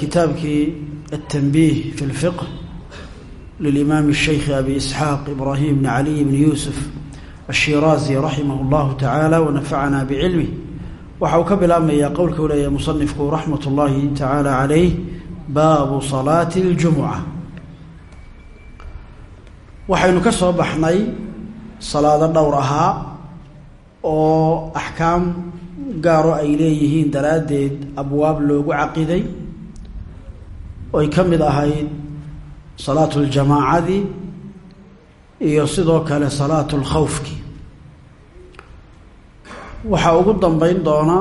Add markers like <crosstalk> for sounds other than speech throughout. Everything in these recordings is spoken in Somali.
kitaabkii التنبيه في الفقه للإمام الشيخ أبي إسحاق إبراهيم بن علي بن يوسف الشيرازي رحمه الله تعالى ونفعنا بعلمه waxa uu ka bilaabmayaa qowlka u leeyahay musanifku raxmat ullaahi tacaala calayh baabu salaati اljumuca waxaynu ka soo baxnay salaado dhowr ahaa oo axkaam gaaro ay leeyihiin daraaddeed abwaab loogu caqiday oy ka mid ahayd salaatu ljamaacadii iyo sidoo kale salaatu lkhawfki waxaa ugu dambeyn doona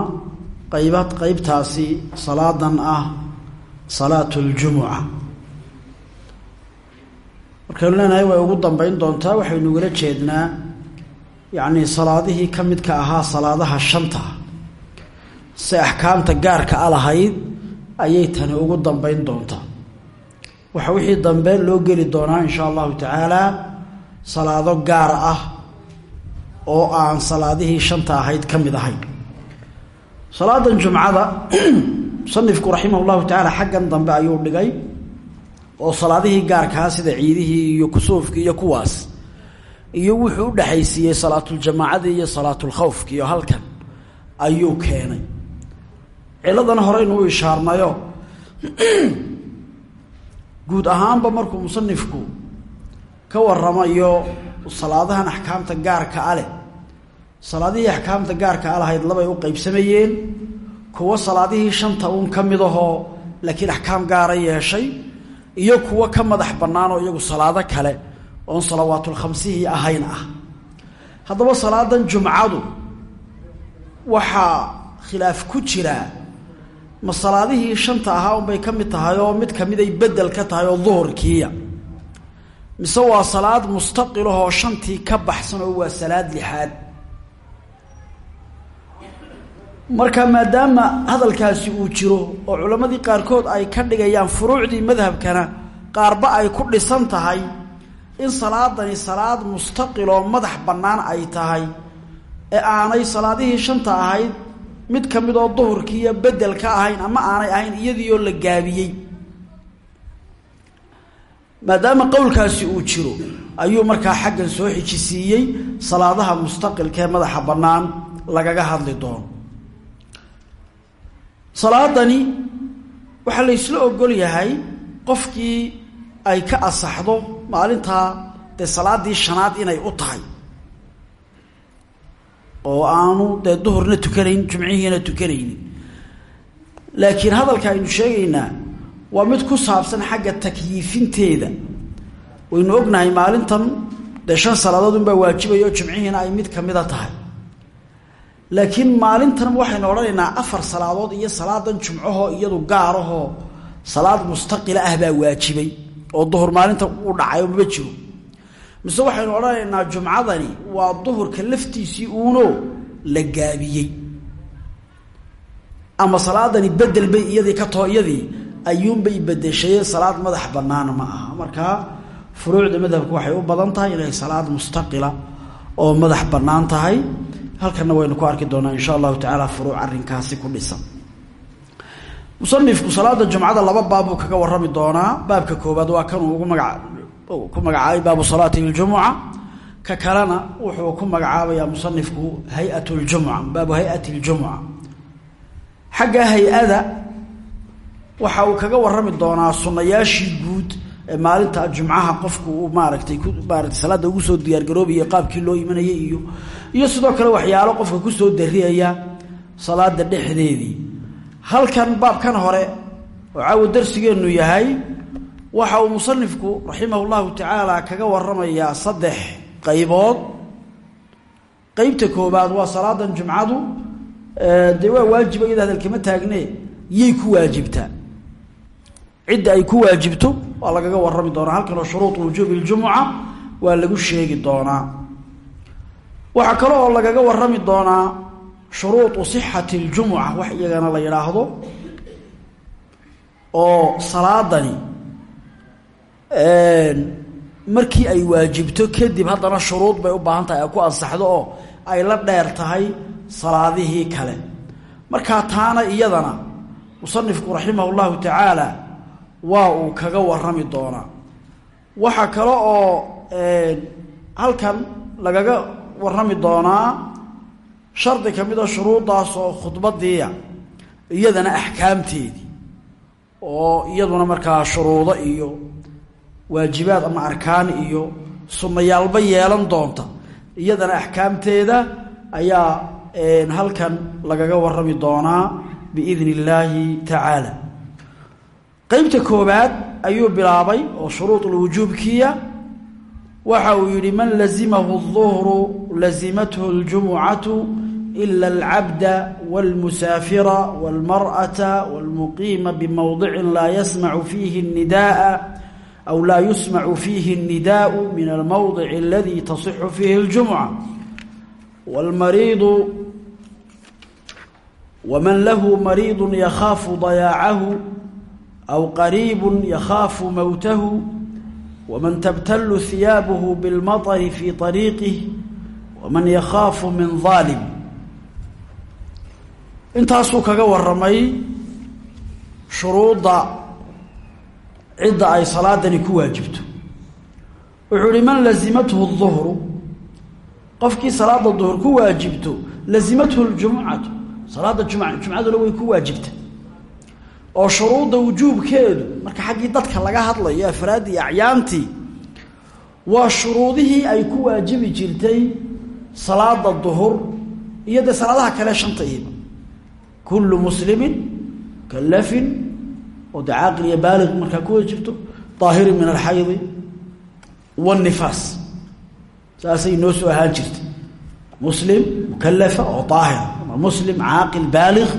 qayba qeybtaasi salaadan ah salaatu ljumuca markaynu leenahay way ugu dambeyn doontaa waxaynu ugala jeednaa yacni salaadihii ka midka ahaa salaadaha shanta si axkaamta gaarka a lahayd ayay tani ugu dambeyn doontaa waxa wixii dambe loo geli doonaa insha allahu tacaala salaado gaar ah oo aan salaadihii shanta ahayd ka mid ahayn salaadan jumcada <clears throat> musanifku raximah llahu tacaala xaggan dambe ayuu dhigay oo salaadihii gaarkaa sida ciidihii iyo kusuufkii iyo kuwaas iyo wuxuu u dhexaysiiyey salaatuljamaacadii iyo salaatulkhawfki iyo halkan ayuu keenay ciladana horeynu u ishaarnayo guud ahaanba markuu musanifku ka waramayo salaadahan axkaamta gaarka a leh salaadihii axkaamta gaarka a lahayd labay u qeybsamayeen kuwo salaadihii shanta uun ka mid ahoo laakiin axkaam gaara yeeshay iyo kuwo ka madax bannaan oo iyagu salaado kale oon salawaatulkhamsihii ahayn ah. Haddaba salaadan jumcadu waxaa khilaaf ku jiraa ma salaadihii shanta ahaa unbay ka mid tahay oo mid kamiday bedel ka tahay oo duhurkiiya. Mise waa salaad mustaqilahoo shantii ka baxsan oo waa salaad lixaad. Marka maadaama hadalkaasi uu jiro oo culammadii qaarkood ay ka dhigayaan furuucdii madhabkana qaarba ay ku dhisan tahay in salaadani salaad mustaqiloo madax bannaan ay tahay ee aanay salaadihii shanta ahayd mid ka mid oo duhurkiiyo bedel ka ahayn ama aanay ahayn iyadiioo la gaabiyey. Maadaama qowlkaasi uu jiro ayuu markaa xaggan soo xijisiiyey salaadaha mustaqilka ee madaxa bannaan lagaga hadli doono. Salaadani waxaa la ysla ogol yahay qofkii ay ka asaxdo maalintaa dee salaaddii shanaad inay u tahay oo aanu dee duhurna tukanayn jumcihiina tukanaynin. Laakiin hadalka aynu sheegaynaa waa mid ku saabsan xagga takyiifinteeda. Waynu ognahay maalintan dee shan salaadood unbaa waajibaya oo jumcihiina ay mid kamida tahay. Laakiin maalintan waxaynu odhanaynaa afar salaadood iyo salaadan jumcahoo iyadu gaarahoo salaad mustaqila ah baa waajibay oo duhur maalinta u dhacay oo maba jiro mise waxaynu odhanaynaa jumcadani waa duhurka laftiisii uuno la gaabiyey. Ama salaadani bedel bay iyadii ka too iyadii ayuunbay bedeshayeen salaad madax banaana ma aha. Markaa furuucda madhabka waxay u badan tahay inay salaad mustaqila oo madax bannaan tahay. Halkana waynu ku arki doonaa insha allahu tacaala furuuc arrinkaasi ku dhisan. Musanifku salaada jumcada laba baabbuu kaga warami doonaa. Baabka koobaad waa kanuu ugu magaca ku magacaabay baabu salaati اljumuca ka kalena wuxuu ku magacaabayaa musanifku hay-at اljumca baabu hay-ati اljumuca xagga hay-ada waxa uu kaga warami doonaa sunayaashii guud ee maalinta jumcaha qofku uu maaragtay ku maaratay salaada ugu soo diyaargaroobayay qaabkii loo imanayay iyo iyo sidoo kale waxyaalo qofka kusoo dariyaya salaada dhexdeedii halkan baabkan hore oo caawa darsigeenu yahay waxa uu musanifku raximah llahu tacaala kaga waramayaa saddex qaybood. Qeybta koobaad waa salaadan jumcadu dee waa waajiba iyada hadalkama taagne yay ku waajibtaa cidda ay ku waajibto waa lagaga warrami doonaa halkanoo shuruud wujuubi ljumuca waa lagu sheegi doonaa. Waxaa kale oo lagaga warrami doonaa shuruudu sixati ljumuca wax iyagana la yidhaahdo oo salaadani markii ay waajibto kadib haddana shuruud bay u baahan tahay ay ku ansaxdo oo ay la dheer tahay salaadihii kale. Markaa taana iyadana musanifku raximah llahu tacaala waa uu kaga warami doonaa. Waxaa kale oo halkan lagaga warami doonaa shardi ka mida shuruuddaas oo khudbadiiya iyadana axkaamteedii oo iyaduna markaa shuruudo iyo waajibaad ama arkaan iyo sunnayaalba yeelan doonta iyadana axkaamteeda ayaa halkan lagaga warami doonaa biidni illaahi tacaala qeybta koobaad ayuu bilaabay oo shuruudulwujuubkiya waxa uu yidhi man lazimahu الظuhru lazimathu اljumucatu ila اlcabda wاlmusaafira wاlmarأata wاlmuqiima bimowdicin laa yasmacu fiihi الnidaءa aw laa yusmacu fiihi الnidaء min almowdic aladi tasixu fiihi اljumca wاlmariidu wman lahu mariidu yakhaafu dayaacahu aw qariibu yakhaafu mowtahu wman tabtalu hiyaabuhu bilmaطri fi طariiqih waman yakhaafu min aalim intaasuu kaga waramay shuruudda cidda ay salaadani ku waajibto. Wuxuu hi man lazimathu duhru qofkii salaada duhr ku waajibto lazimathu ljumcatu salaada juma jumcaduna way ku waajibta oo shuruudda wujuubkeedu marka xaggii dadka laga hadlayo afraadii acyaantii waa shuruudihii ay ku waajibi jirtay salaada duhur iyo dee salaadaha kale shanta iiba kullu muslimin kalafin oo dee caaqil iyo baalig markaa ku waajibto daahirin min alxaydi wاnifaas saasay noo soo ahaan jirtay. Muslim mukalafa oo daahir. Muslim caaqil baalig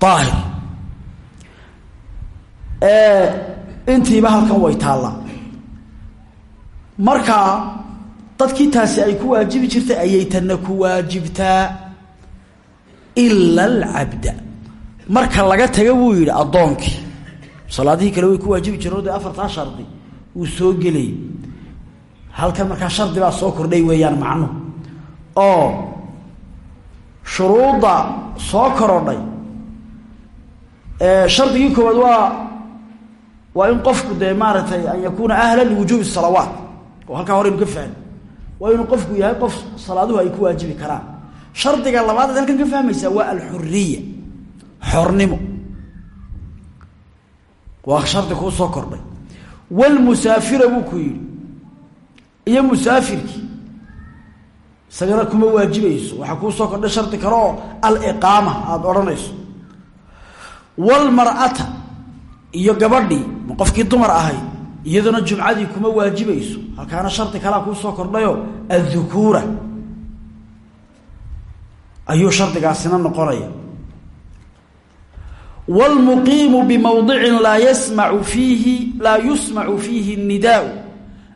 daahir. Intiiba halkan way taallaa. Markaa dadkii taasi ay ku waajibi jirtay ayay tanna ku waajibtaa ila alcabda marka laga taga buu yidhi addoonkii. Salaadihii kale way ku waajibi jireen o dee afartaa shardi wuu soo gelayay halkan markaa shardi baa soo kordhay weeyaan macnuhu oo shuruudda soo korodhay. Shardigii koowaad waa waa in qofku dee maaragtay an yakuuna ahla liwujuubi salawaat. Oo halkaa horeynu ka fahmi waa inuu qofku yahay qof salaaduhu ay ku waajibi karaan. Shardiga labaad ad halkan ka fahmaysaa waa alxuriya xornimo. Waa shardi kuu soo kordhay. Walmusaafira buu ku yidhi. Iyo musaafirkii isagana kuma waajibayso waxaa kuu soo kordhay shardi kale oo aliqaama aada odhanayso. Walmar'ata iyo gabadhii qofkii dumar ahayd iyaduna jumcadii kuma waajibayso halkaana shardi kalea kuu soo kordhayo addukuura ayuu shardigaasina noqonaya wlmuqiimu bimowdicin laa yasmacu fiihi laa yusmacu fiihi nidaau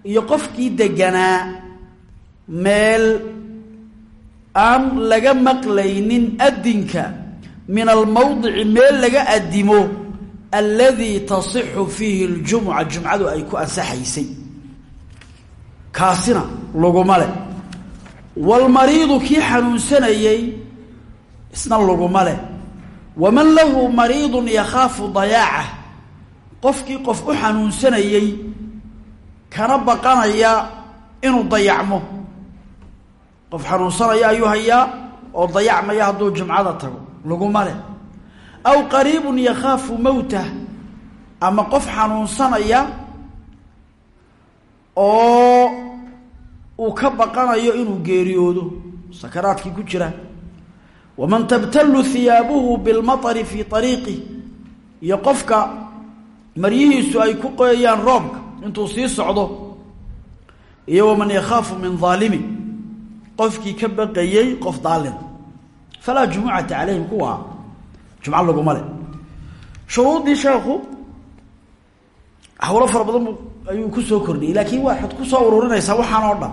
iyo qofkii deganaa meel aan laga maqlaynin adinka min almowdici meel laga adimo alladii tasixu fiihi ljumuca jumcadu ay ku ansaxaysay. Kaasina laguma leh. Walmariidu kii xanuunsanayey isna laguma leh waman lahu mariidun yakhaafu dayaacah qofkii qof u xanuunsanayey kana baqanaya inuu dayacmo. Qof xanuunsanaya ayuu hayaa oo dayacmaya hadduu jumcada tago laguma leh. Aw qariibun yakhaafu mowtah ama qof xanuunsanaya oo uu ka baqanayo inuu geeriyoodo. Sakaraadkii ku jira waman tabtalu hiyaabuhu bilmaطari fii ariiqih iyo qofka maryihiisu ay ku qoyayaan roobka intuu sii socdo iyo waman yakhaafu min aalimin qofkii ka baqayey qof daalin. Falaa jumucata calayhim kuwa jumco laguma leh. Shuruuddii sheekhu hawlo fara badan ayuu ku soo kordhiyey laakiin waxaad ku soo ururinaysaa waxaan oo dhan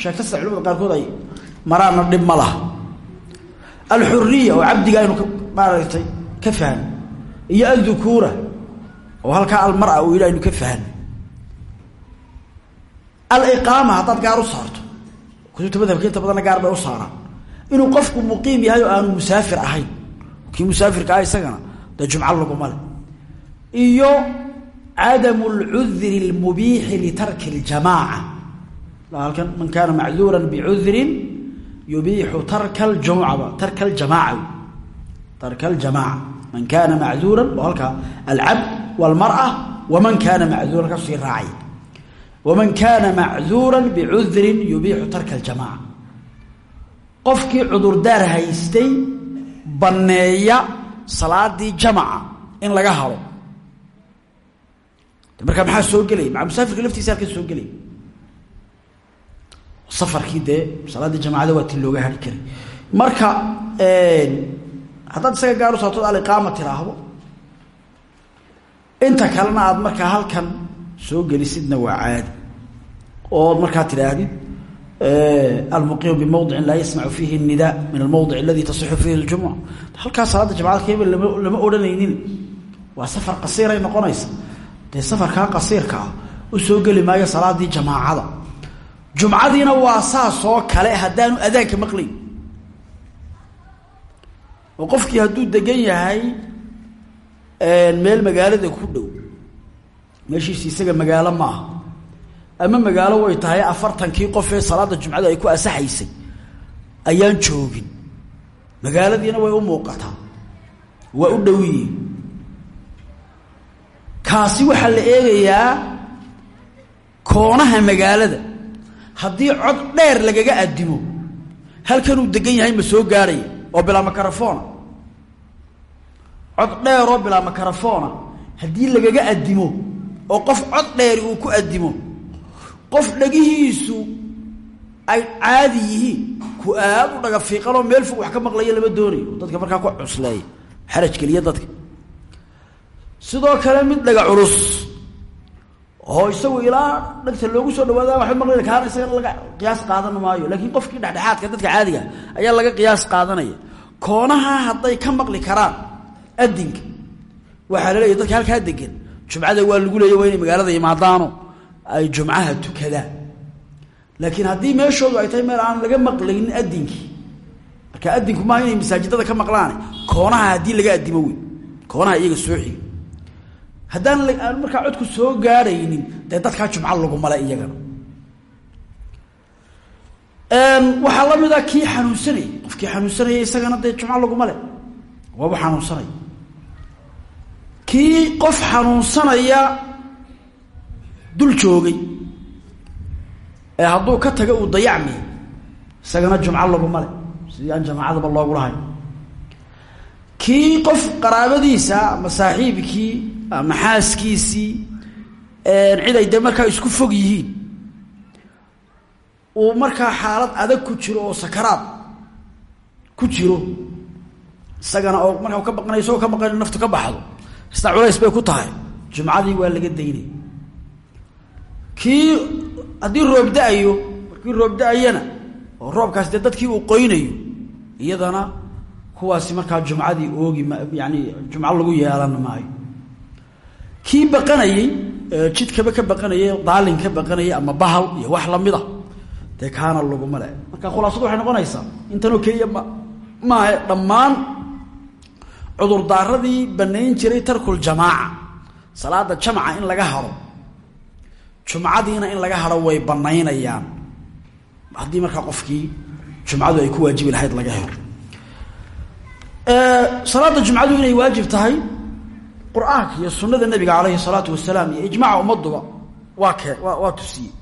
sheegta sida culamada qaarkood ay maraana dhib ma laha. Alxuriya oo cabdiga aynu maaragtay ka fahno iyo aldukuura oo halkaa almara uu yidhi aynu ka fahno aliqaama haddaad gaar u saarto kutubta madhabka inta badanna gaar bay u saaraan. Inuu qofku muqiim yahay oo aanu musaafir ahayn. Kii musaafirka ah isagana dee jumco laguma le iyo cadamu lcudri lmubiixi litarki ljamaaca halkan man kaana macduura bicudrin yubiixu tarka ljumcaba tarka ljamaaca tarka ljamaaca man kaana macduura oo halkaa alcabd walmara waman kaana macduuran ka sii raacay. Waman kaana macduura bicudrin yubiixu tarka ljamaaca qofkii cudurdaar haystay banneeya salaadii jamaca in laga hado markaa maxaa soo gelaya maa musaafirka laftiisa halkan soo gelaya safarkii dee salaadii jamacada waa ti looga hari karay. Marka haddaad isaga gaaru saatood aliqaama tiraahdo inta kalena aada markaa halkan soo gelisidna waa caadi. Ood markaa tidhaahdid almuqiimu bimawdicin laa yasmacu fiihi nida min almawdic aladi tasixu fiihi ljumuca halkaa salaada jamacada keba lama odhanaynin. Waa safar qasiiray noqonaysa. Dee safarkaa qasiirka ah u soo geli maayo salaadii jamaacada jumcadiina waa saas oo kale haddaanu adaanka maqlayn. Oo qofkii hadduu degan yahay meel magaalada ku dhow. Meeshiisi isaga magaalo ma aha. Ama magaalo way tahay afartankii qof ee salaada jumcada ay ku asaxaysay ayaan joogin. Magaaladiina way u muuqataa waa u dhow yihiin. Kaasi waxaa la eegayaa koonaha magaalada haddii cod dheer lagaga addimo halkanuu degan yahay ma soo gaarhaya oo bilaa makarafona cod dheeroo bilaa makarafona haddii lagaga addimo oo qof cod dheeri uu ku addimo qof dhagihiisu ay caadi yihiin ku aad u dhaga fiiqanoo meel fog wax ka maqlaya lama doonayo dadka markaa ku cusleeya xaraj keliya dadka. Sidoo kale mid dhaga culus oo isagu ilaa dhagta loogu soo dhawaada waxba maqlay kaana isaga laga qiyaas qaadan maayo. Laakiin qofkii dhexdhexaadka dadka caadiga ayaa laga qiyaas qaadanaya. Koonaha hadday ka maqli karaan adinka waxaa la leeyahy dadka halkaa degan jumcada waa lagu leeya waa magaalada imaadaano ay jumcaha tukadaan. Laakiin haddii meeshoodu ay tahay meel aan laga maqlaynin adinkii marka adinku maaha inay masaajidada ka maqlaan koonaha haddii laga adimo wey koonaha iyaga soo haddaan aan markaa codku soo gaadhaynin dee dadkaa jumco lagumale iyagana. Waxaa la mid a kii xanuunsanayay qofkii xanuunsanaya isagana dee jumco laguma le waaba xanuunsanaya kii qof xanuunsanaya dul joogay. Ee hadduu ka taga uu dayacmi isagana jumco laguma le sidii aan jamaacadaba loogu lahayn. Kii qof qaraabadiisa ama ama xaaskiisii cid ay dee markaa isku fog yihiin. Uu markaa xaalad adag ku jiro oo sakaraad ku jiro isagana oo markaa ka baqanay isagoo ka baqan naftu ka baxdo isna culays bay ku tahay. Jumcadii waa laga daynay. Kii haddii roob da'ayo roob da'ayana oo roobkaasi dee dadkii uu qoynayo iyadana kuwaasi markaa jumcadii oogi yani jumco lagu yeelan maayo kii baqanayey jidkaba ka baqanayay daalin ka baqanayay ama bahal iyo wax lamida dee kaana laguma le marka khulaasadu waxay noqonaysaa intanoo keliya ma maaha dhammaan cudurdaaradii banayn jiray tarkuljamaaca salaada jamca in laga haro jumcadiina in laga haro way banaynayaan haddii markaa qofkii jumcadu ay ku waajibi lahayd laga helo. Salaada jumcadu inay waajib tahay qur'aanka iyo sunada nabiga calayhi salaatu wasalaam iyo ijmaca ummaduba waa kee? Waa tusiyey.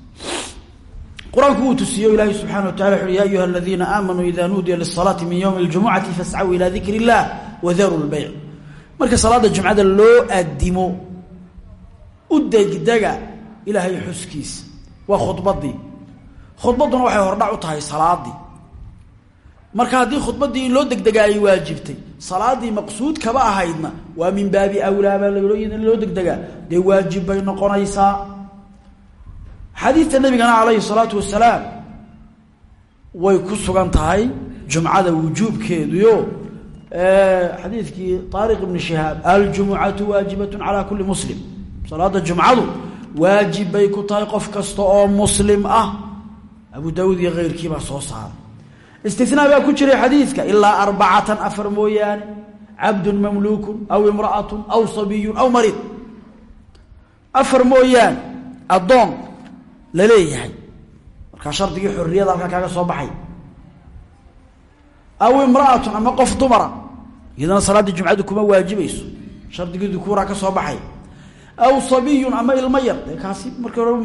Qur'aanku wuu tusiye ilaahi subxana wa tacala wuxuui ya ayuha aladiina aamanuu ida nuudiya lisalaati min ywmi اljumucati fascuu ila dikri اllah wadaru lbeyc marka salaada jumcada loo adimo u degdega ilaahay xuskiisa waa khudbadii. Khudbadduna waxay hordhac u tahay salaadii marka haddii khudbaddii in loo degdegaa ay waajibtay salaadii maqsuud kaba ahaydna waa min baabi awlaa baa in loo degdegaa. Dee waajib bay noqonaysaa. Xadiidta nabigana calayhi salaatu wasalaam way ku sugan tahay jumcada wujuubkeeduyo. Xadiidkii aariq ibni shihaab aljumucatu waajibatun calaa kulli muslim. Salaada jumcadu waajib bay ku tahay qof kasta oo muslim ah. Abu daawuud iyo keyrkiibaa soo saaray istinaa baa ku jiray xadiidka ilaa arbacatan afar mooyaane cabdun mamluukun aw imra'atun aw sabiyun aw mariid afar mooyaane addoon la leeyahay. Markaa shardigii xorriyada halkaa kaaga soo baxay. Aw imra'atun ama qof dumara. Iyadana salaaddii jumcadu kuma waajibayso. Shardigii dukuuraa ka soo baxay. Aw sabiyun ama ilmo yar. Dee kaasi markii horeba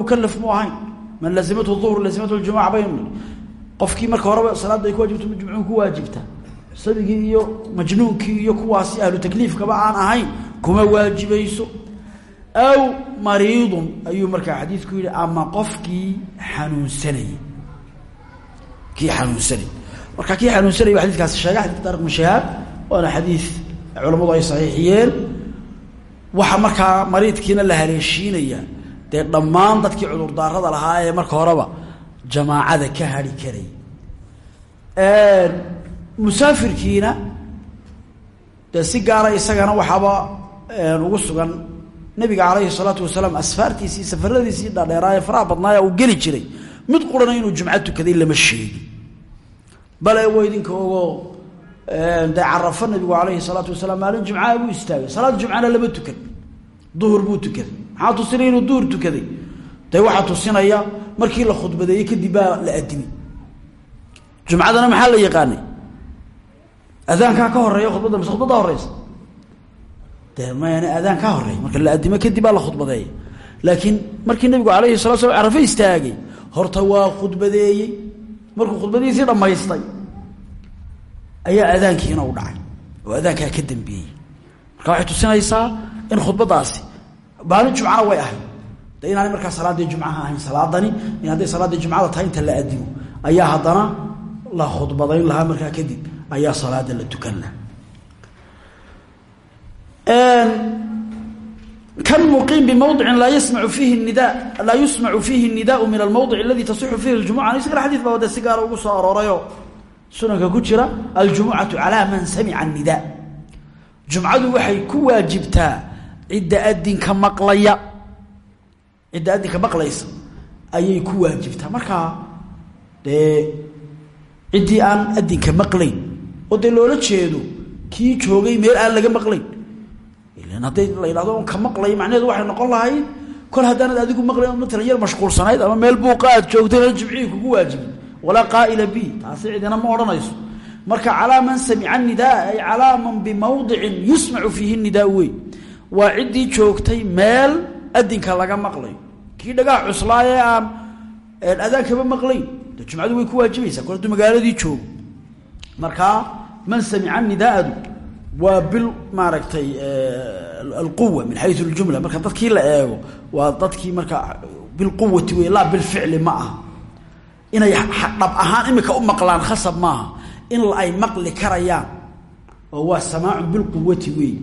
qofkii marka horeba salaadda ay ku waajibto jumcuhu ku waajibta sabigii iyo majnuunkii iyo kuwaasi ahlu takliifkaba aan ahayn kuma waajibayso aw mariidun ayuu markaa xadiidku yihi ama qofkii xanuunsanayay. Kii xanuunsanay marka kii xanuunsanayay ba xadikaasi sheegay xadidka taariq shahaab waana xadiid culamadu ay saxiixiyeen. Waxa markaa mariidkiina la haleeshiinaya dee dhammaan dadkii cudurdaarada lahaa ee marka horeba jamaacada ka hari karay. Musaafirkiina dee si gaara isagana waxaaba ugu sugan nabiga calayhi salaatu wasalaam asfaartiisii safaradiisii dhaadheeraaye faraha badnaaya uu geli jiray. Mid qurana inuu jumco tukaday lama sheegin. Bale wa idinka ogoo dee carafo nabigu calayhi salaatu wasalaam maalin jumcaha buu istaagay. Salaad jumcana lama tukan duhur buu tukaday maxaa tusinaya inuu duhur tukaday? Dee waxaa tusinaya markii la khudbadeeyey kadib baa la adimi jumcadana maxaa la yaqaanay? Adaankaa ka horreeya khudbadda mise khudbadda horeysa dee mayana adaan ka horeey marka la adimo kadib baa la khudbadeeya laakiin markii nabigu alayhi salatu slam carafe istaagay horta waa khudbadeeyey. Markuu khudbadiisii dhammaystay ayaa adaankiina u dhacay. Oo adaankaa ka dambeeyey. Marka waxay tusinaysaa in khudbadaasi maalin jumcana way ahayd de inaanay markaa salaaddii jumcaha ahayn salaadani hadday salaaddii jumcada tahay inta la adimo ayaa haddana la khudbadayn lahaa markaa kadib ayaa salaada la tukan laha kan muqiim bimawdicin laa yasmacu fiihi nida laa yusmacu fiihi nidaau min almawdic aladi tasixu fiihi ljumuca isagana xadiid baa wade si gaara ugu soo aroorayoo sunanka ku jira aljumucatu calaa man samica nida jumcadu waxay ku waajibtaa cidda adinka maqlaya cidda adinka maqlaysa ayay ku waajibtaa. Markaa dee ciddii aan adinka maqlayn oo loola jeedo kii joogay meel aan laga maqlayn ilan hadday la yidhahdo ka maqlay macnaheedu waxay noqon lahayd kol haddaanad adigu maqlayn matalan yar mashquulsanayd ama meel buuqa aad joogtay jimcihii kugu waajibin. Walaa qaa'ila bi taasi cidina ma odhanayso. Marka calaa man samica nidaa ay calaa man bimawdicin yusmacu fiihi nidaa wey waa ciddii joogtay meel adinka laga maqlayo kii dhagaha cuslaa ee aan adaankaba maqlayn de jumcadu way ku waajibaysaa kol hadduu magaaladii joogo markaa man samica nidaadu waa bil maaragtay alquwa min xayu اljumla marka dadkii la eego waa dadkii marka bilquwati wey laa bilficli ma aha. Inay dhab ahaan imika u maqlaan khasab maaha in ay maqli karayaan oo waa samaacu bilquwati wey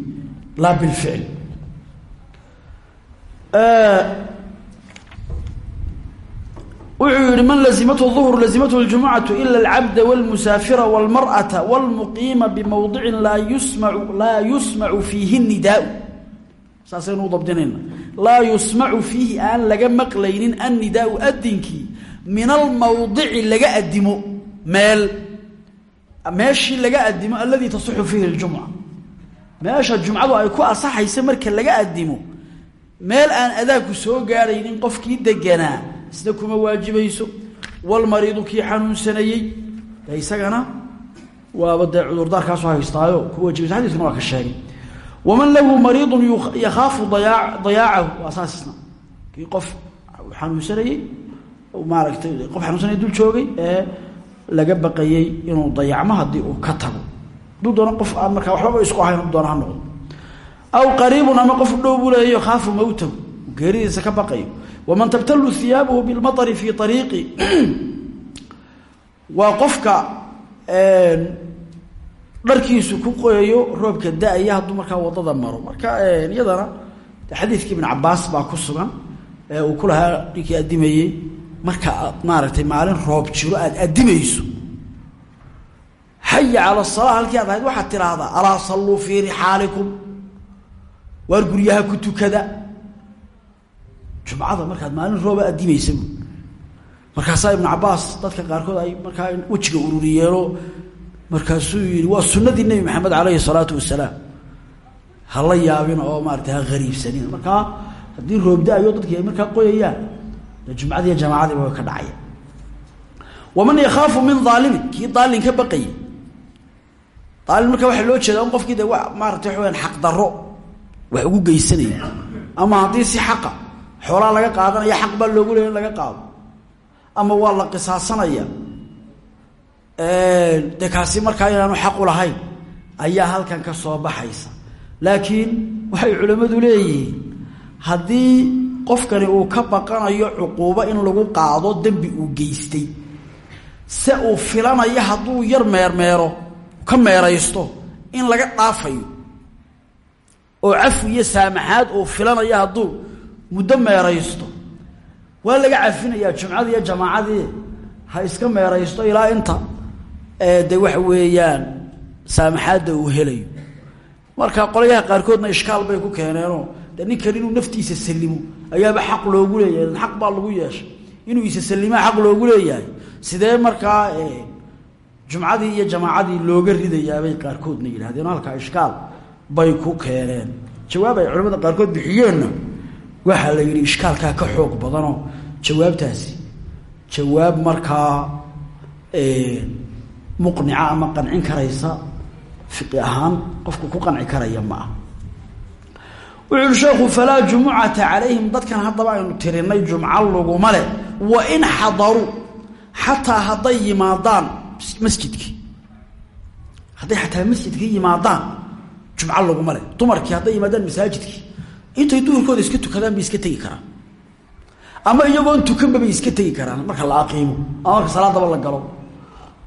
laa bilficl wuxuu yihi man lazimathu ظuhr lazimathu اljumucaةu ila اlcabda wاlmusaafira wاlmarأaةa wاlmuqiima bimowdicin laa yusmacu laa yusmacu fiihi nidaau saasaynu u dabdinayna laa yusmacu fiihi aan laga maqlaynin annidaau adinkii min almawdici laga adimo meel meeshii laga adimo aladii tasixu fiihi اljumca meesha jumcadu ay ku asaxaysa marka laga adimo meel aan adaanku soo gaadhaynin qofkii deganaa isna kuma waajibayso walmariidu kii xanuunsanayey. De isagana waaba dee cudurdaarkaasu haystaayo ku waajibayso xadiiskana waa ka sheegay. Waman lahu mariidun yakhaafu dayaa dayaacahu. Waa saasisna kii qof xanuunsanayey maaragtay qof xanuunsanayay dul joogay ee laga baqayey inuu dayacmo haddii uu ka tago. Hadduu doono qof aan markaa waxbaba isku ahayn doona ha noqdo aw qariibun ama qof dhow buu leeyayo khaafu mawtahu geeridiisa ka baqayo waman tabtalu iyaabuhu bilmaطri fii ariiqi waa qofka dharkiisu ku qoyayo roobka hadduu markaa waddada maro marka iyadana xadiidkii ibn cabaas baa ku sugan ee uu ku lahaa ninkii marka aad maaragtay maalin roob jiro aada adimayso xaya cala salaa halkii aad ahayd waxaad tidhaahdaa alaa salluu fii waar guryaha ku tukada? Jumcada markaad maalin rooba adimaysa markaasaa ibnu cabaas dadka qaarkood ay markaa wejiga ururiyeeno markaasuu yihi waa sunadii nebi maxamed aleyhi salaatu wasalaam. Hala yaabin oo maarata ha hariibsanin markaa haddii roobda-ayo dadkii ay markaa qoyayaan de jumcadiiyo jamaacadiiba way ka dhacaya. Waman yakhaafu min aalimin kii daalin ka baqayay. Daalin marka waxaa loo jeeda in qofkii de maarata waxa weyaan xaq daro wax ugu geysanaya ama haddii si xaqa xoolaa laga qaadanaya xaq baa loogu leeya in laga qaado. Ama waa la qisaasanaya. De kaasi markaa inaanu xaqu lahayn ayaa halkan ka soo baxaysa. Laakiin waxay culimmadu leeyihiin haddii qofkani uu ka baqanayo cuquubo in lagu qaado dembi uu geystay. Se uu filanayo hadduu yar meermeero ka meeraysto in laga dhaafayo oo cafi iyo saamaxaad uu filanayo hadduu muddo meeraysto. Waa laga cafinayaa jumcadii iyo jamaacadii ha iska meeraysto ilaa inta de waxa weeyaan saamaxaadda uu helayo. Marka qolyaha qaarkoodna ishkaal bay ku keeneenoo de ninkan inuu naftiisa salimo ayaaba xaq loogu leeyahay xaq baa lagu yeeshay. Inuu isa salimaa xaq loogu leeyahay sidee markaa jumcadii iyo jamaacadii looga ridayaabay qaarkoodna yidhahdeen halkaa ishkaal bay ku keeneen. Jawaab ay culamada qaarkood bixiyeenna. Waxaa la yidhi ishkaalkaa ka xoog badanoo. Jawaabtaasi jawaab markaa muqnica ama qancin karaysa fiqi ahaan qofku ku qanci karaya ma ah wuxu sheekhu falaa jumucata calayhim. Dadkan haddaba aynu tirinay jumco laguma leh. Wa in xadaruu xataa hadday yimaadaan masjidkii hadday xataa masjidkii yimaadaan jumco laguma leh dumarkii hadday yimaadaan masaajidkii. Intay duhurkooda iska tukadaan bay iska tegi karaan. Ama iyagoon tukanba bay iska tegi karaan marka la aqiimo ama marka salaadaba la galo.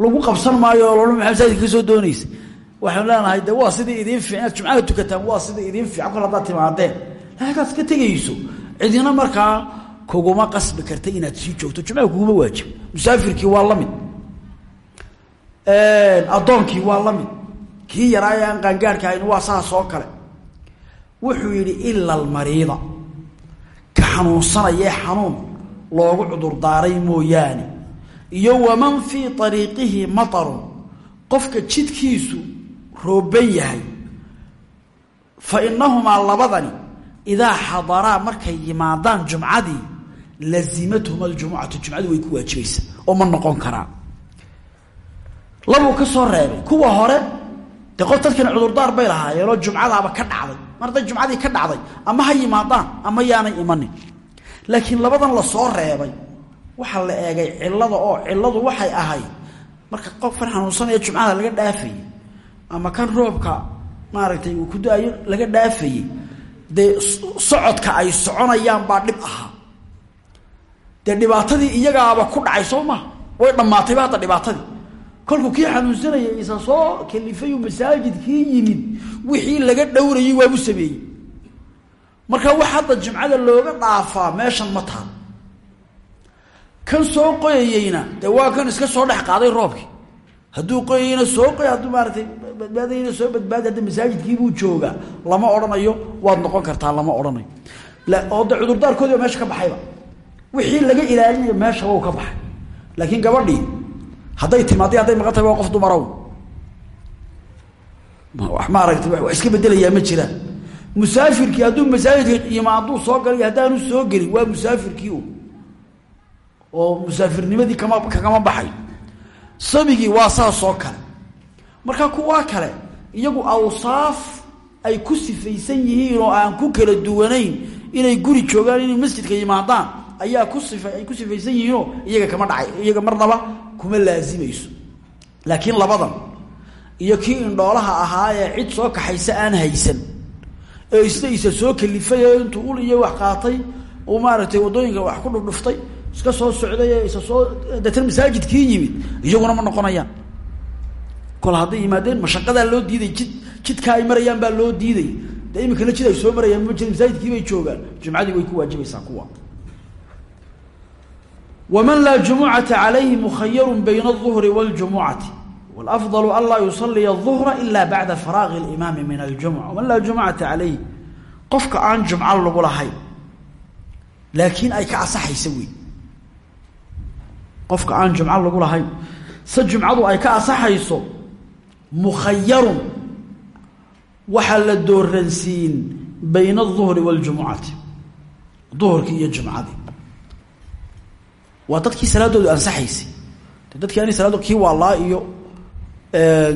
Lagu qabsan maayo oo loola maxaa masaajidka ka soo doonaysa waxaanu leenahay de waa sidii idiin fiican inaad tukataan waa sidii idiin fiican kol haddaad timaadeen. Hadaad iska tegayso cidina markaa kuguma qasbi karta inaad sii joogto. Jumcada kuguma waajib. Musaafirkii waa la mid. Addoonkii waa la kii yaraa ee aan qaangaarhka ahayn waa saas oo kale. Wuxuu yidhi ila almariida. Ka xanuunsanayee xanuun loogu cudurdaaray mooyaane. Iyo waman fii ariiqihi matarun. Qofka jidkiisu rooban yahay. Fa inahumaa labadani idaa xadaraa markay yimaadaan jumcadii lazimathum aljumucatu jumcadii way ku waajibaysaa oo ma noqon karaan. Labuu ka soo reebay. Kuwa hore dee qof cudurdaar bay lahaayeenoo jumcadaaba ka dhacday. Mar hadday jumcadii ka dhacday ama ha yimaadaan ama yaanay imanin. Laakiin labadan la soo reebay. Waxaa la eegay cilada oo ciladu waxay ahayd marka qofkan xanuunsanaya jumcada laga dhaafayey ama kan roobka maaragtay uu ku da'ayo laga dhaafayey dee socodka ay soconayaan baa dhib ahaa. Dee dhibaatadii iyagaaba ku dhacay soo maha way dhammaatayba hadda dhibaatadii kolkuu kii xanuunsanayay isa soo kalifayuu masaajidkii yimid wixii laga dhowrayey waabu sameeyey. Marka wax hadda jumcada looga dhaafaa meeshan ma taal kan soo qoyayeyna dee kan iska soo dhex qaaday roobkii hadduu qoyayna soo qoy hadduu maaratay badbaadayna soo badbaadi hadda masaajidkiibuu joogaa lama odhanayo waad noqon kartaa lama odhanayo. Oo de cudurdaarkoodi ba meesha ka baxayba wixii laga ilaalinayo meesha wau ka baxay. Laakiin gabadhii hadday timaadday hadday maqan tahay waa qof dumarow wax maaragtay wax iska bedelayaa ma jiraan musaafirkii hadduu masaajidka yimaaduu soo galay haddaanu soo gelin waa musaafirkii oo musaafirnimadii kama kagama baxay. Sabigii waa saasoo kale. Marka kuwaa kale iyagu awsaaf ay ku sifaysan yihiin oo aan ku kala duwanayn inay guri joogaan inay masjidka yimaadaan ayaa ku sifa ay ku sifaysan yihiinoo iyaga kama dhacay iyaga marnaba kuma laazimayso laakiin labadan iyo kii indhoolaha ahaa ee cid soo kaxaysa aan haysan ee isna isa soo kalifay intuu ul iyo wax qaatay uu maaragtay waddooyinka wax ku dhudhuftay iska soo socday ee isa soo deetna masaajidkii yimid iyaguna ma noqonayaan. Kol hadday yimaadeen mashaqadaa loo diiday jid jidka ay marayaan baa loo diiday. Dee iminkana jid ay soo marayaan ma jira masaajidkii bay joogaan. Jumcadii way ku waajibaysaa kuwa waman laa jumucata calayhi mukhayaru bayna alظuhri waاljumucati wاlafضل an laa yusaliya الظuhra ila bacda faraaqi اlimaami min aljumca waman laa jumucata calayhi qofka aan jumco lagu lahayn laakiin ay ka asaxaysa wey qofka aan jumco lagu lahayn se jumcadu ay ka asaxayso mukhayarun waxaa la dooransiin bayna aلظuhri waاljumucati duhurkii iyo jumcadii waa dadkii salaadoodu ansaxaysay. Dadkii ani salaado kii waalaa iyo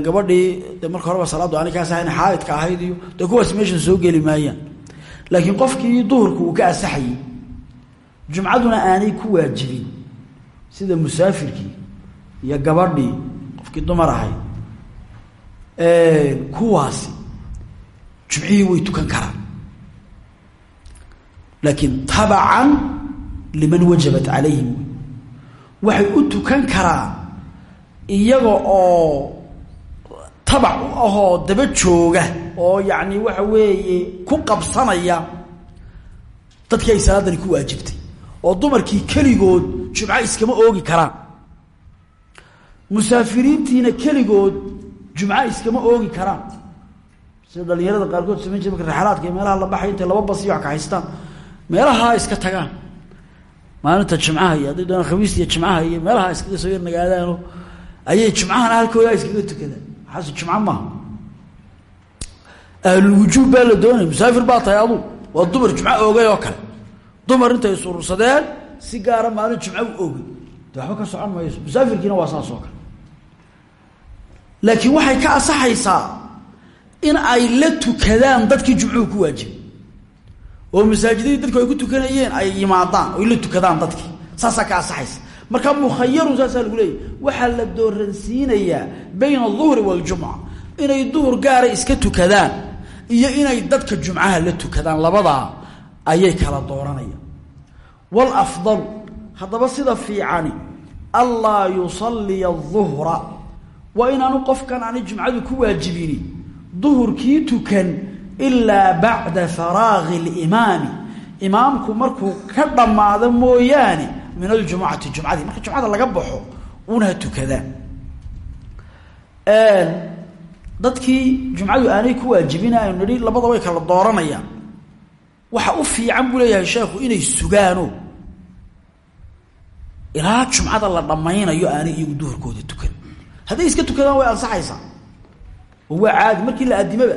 gabadhii de marka horeba salaaddu ani ka asaxayn xaaidka ahayd iyo dee kuwaas meeshan soo geli maayaan. Laakiin qofkii duhurka uu ka asaxayey jumcaduna aanay ku waajibin. Sida musaafirkii iyo gabadhii qofkii dumar ahayd. Kuwaasi jumcihii way tukan karaan. Laakiin tabacan liman wajabat calayhim waxay u tukan karaan iyaga oo tabac u ahoo daba jooga oo yacni waxa weeye ku qabsanaya dadkii ay salaadani ku waajibtay oo dumarkii keligood jumco iskama oogi karaan. Musaafiriintiina keligood jumco iskama oogi karaan. Sida dhalinyarada qaarkood samayn jira marka raxalaadka iyo meelaha la baxay intay laba bas iyo wax ka haystaan meelahaa iska tagaan maalinta jimcaha iyo hadday doonaan khamiis iyo jimcaha iyo meelaha iskaga soo yar ayay jimcahana halkooda iskaga tukadaan. Waxaas jimco maaha ahlulwujuub baa la doonaya musaafir baa tahay waa dumar jumco oogay oo kale. Dumar intay surursadeen si gaara maalin jumco u oogay. De waxba ka socon mayso musaafirkiina waa saas oo kale. Laakiin waxay ka asaxaysaa in ay la tukadaan dadkii jumcuhu ku waajibay oo masaajidadii dadku ay ku tukanayeen ay yimaadaan oy la tukadaan dadki saasaa ka ansaxaysa. Marka mukhayarun saasaa lagu leeyahy waxaa la dooransiinayaa bayna aduhri waljumca inay duhur gaara iska tukadaan iyo inay dadka jumcaha la tukadaan. Labadaa ayay kala dooranayaan. Walafdalu hadaba sida fiicani anlaa yusalliya aduhra waa inaanu qofkan aanay jumcadu ku waajibini duhurkii tukan ilaa bacda faraagi اlimaami imaamku markuu ka dhammaado mooyaane min aljumucati jumcadii. Marka jumcada laga baxo una tukadaan dadkii jumcadu aanay ku waajibin aynu labada way kala dooranayaan. Waxa u fiican buu leeyahay sheekhu inay sugaano. Ilaa jumcada la dhammaynayo aanay iyagu duhurkooda tukan. Hadday iska tukadaan way ansaxaysaa. Oo waa caadi. Markii la addimaba